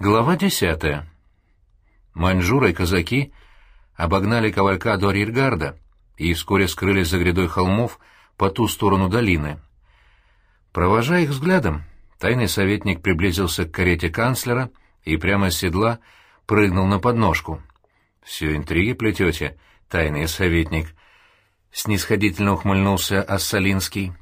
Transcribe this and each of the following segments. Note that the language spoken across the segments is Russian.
Глава десятая. Маньчжуры и казаки обогнали кавалькаду арьергарда и вскоре скрылись за грядой холмов по ту сторону долины. Провожая их взглядом, тайный советник приблизился к карете канцлера и прямо с седла прыгнул на подножку. «Все интриги плетете, тайный советник», — снисходительно ухмыльнулся Ассалинский.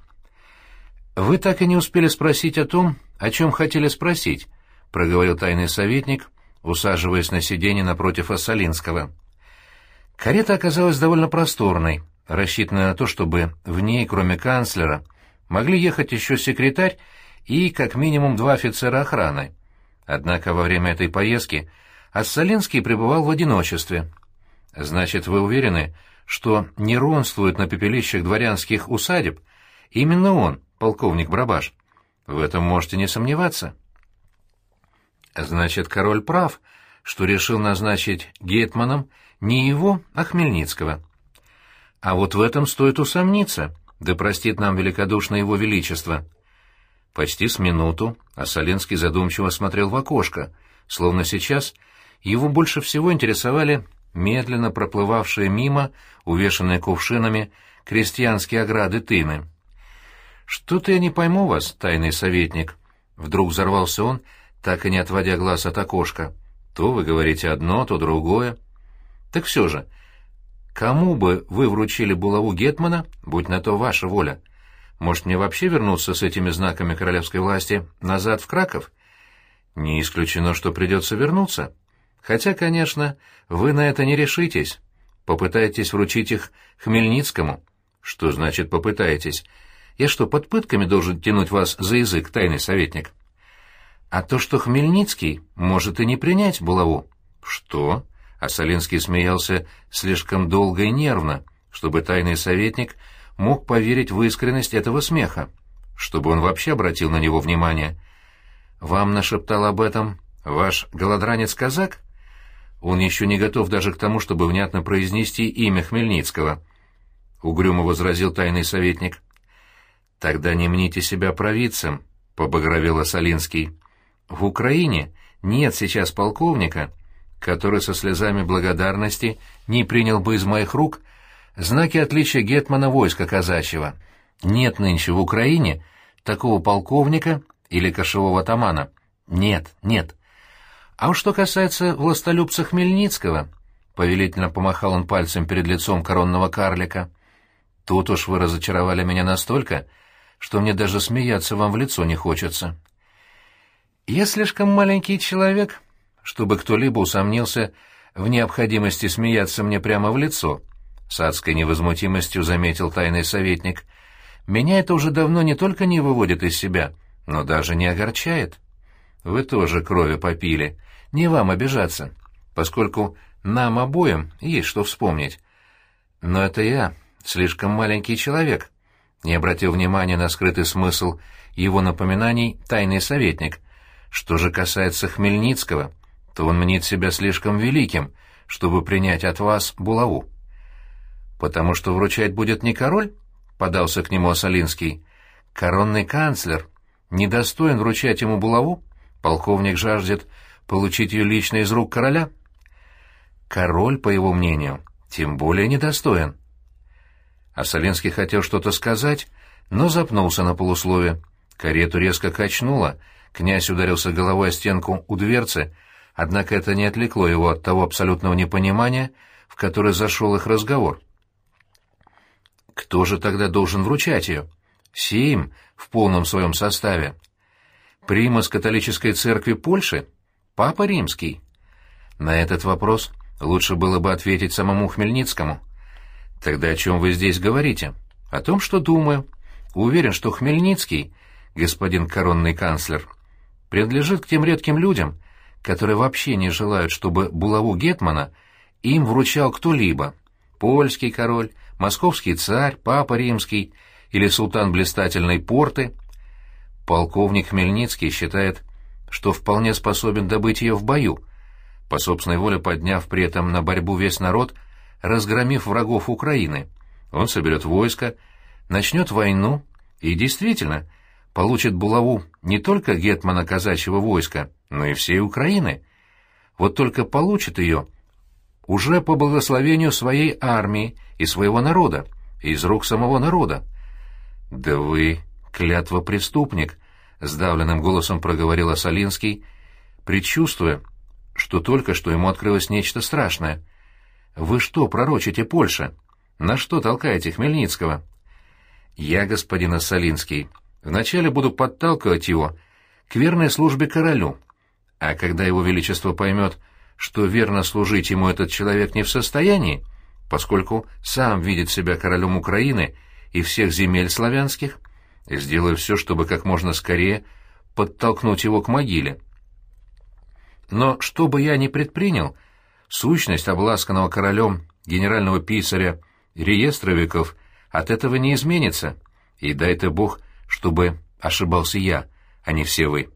«Вы так и не успели спросить о том, о чем хотели спросить», — проговорил тайный советник, усаживаясь на сиденье напротив Ассалинского. Карета оказалась довольно просторной, рассчитанной на то, чтобы в ней, кроме канцлера, могли ехать еще секретарь и как минимум два офицера охраны. Однако во время этой поездки Ассалинский пребывал в одиночестве. «Значит, вы уверены, что не ронствует на пепелищах дворянских усадеб именно он, полковник Брабаш? В этом можете не сомневаться». Значит, король прав, что решил назначить гетманом не его, а Хмельницкого. А вот в этом стоит усомниться, да простит нам великодушно его величество. Почти с минуту Ассаленский задумчиво смотрел в окошко, словно сейчас его больше всего интересовали медленно проплывавшие мимо, увешанные кувшинами, крестьянские ограды тыны. «Что-то я не пойму вас, тайный советник», — вдруг взорвался он, так и не отводя глаз от окошка. То вы говорите одно, то другое. Так все же, кому бы вы вручили булаву Гетмана, будь на то ваша воля? Может, мне вообще вернуться с этими знаками королевской власти назад в Краков? Не исключено, что придется вернуться. Хотя, конечно, вы на это не решитесь. Попытаетесь вручить их Хмельницкому. Что значит «попытаетесь»? Я что, под пытками должен тянуть вас за язык, тайный советник? А то, что Хмельницкий может и не принять булаву. Что? А Солинский смеялся слишком долго и нервно, чтобы тайный советник мог поверить в искренность этого смеха, чтобы он вообще обратил на него внимание. «Вам нашептал об этом ваш голодранец-казак?» Он еще не готов даже к тому, чтобы внятно произнести имя Хмельницкого. Угрюмо возразил тайный советник. «Тогда не мните себя провидцем», — побагровел Солинский. В Украине нет сейчас полковника, который со слезами благодарности не принял бы из моих рук знаки отличия гетмана войска казачьего. Нет нынче в Украине такого полковника или кошевого атамана. Нет, нет. А уж что касается властолюбца Хмельницкого, повелительно помахал он пальцем перед лицом коронного карлика, тут уж вы разочаровали меня настолько, что мне даже смеяться вам в лицо не хочется. Я слишком маленький человек, чтобы кто-либо усомнился в необходимости смеяться мне прямо в лицо, — с адской невозмутимостью заметил тайный советник. Меня это уже давно не только не выводит из себя, но даже не огорчает. Вы тоже крови попили, не вам обижаться, поскольку нам обоим есть что вспомнить. Но это я, слишком маленький человек, — не обратил внимания на скрытый смысл его напоминаний тайный советник — что же касается Хмельницкого, то он мнит себя слишком великим, чтобы принять от вас булаву. «Потому что вручать будет не король?» — подался к нему Осолинский. «Коронный канцлер недостоин вручать ему булаву? Полковник жаждет получить ее лично из рук короля?» «Король, по его мнению, тем более недостоин». Осолинский хотел что-то сказать, но запнулся на полуслове. Карету резко качнуло — Князь ударился головой о стенку у дверцы, однако это не отвлекло его от того абсолютного непонимания, в которое зашел их разговор. Кто же тогда должен вручать ее? Сейм в полном своем составе. Примас католической церкви Польши? Папа Римский? На этот вопрос лучше было бы ответить самому Хмельницкому. Тогда о чем вы здесь говорите? О том, что думаю. Уверен, что Хмельницкий, господин коронный канцлер, принадлежит к тем редким людям, которые вообще не желают, чтобы булаву Гетмана им вручал кто-либо — польский король, московский царь, папа римский или султан блистательной порты. Полковник Хмельницкий считает, что вполне способен добыть ее в бою, по собственной воле подняв при этом на борьбу весь народ, разгромив врагов Украины. Он соберет войско, начнет войну и, действительно, получит булаву не только гетмана казачьего войска, но и всей Украины. Вот только получит ее уже по благословению своей армии и своего народа, из рук самого народа. «Да вы, клятва преступник», — сдавленным голосом проговорил Осолинский, предчувствуя, что только что ему открылось нечто страшное. «Вы что пророчите Польше? На что толкаете Хмельницкого?» «Я, господин Осолинский, вначале буду подталкивать его к верной службе королю, а когда его величество поймет, что верно служить ему этот человек не в состоянии, поскольку сам видит себя королем Украины и всех земель славянских, сделаю все, чтобы как можно скорее подтолкнуть его к могиле. Но что бы я ни предпринял, сущность обласканного королем генерального писаря реестровиков от этого не изменится, и дай-то Бог, чтобы ошибался я, а не все вы.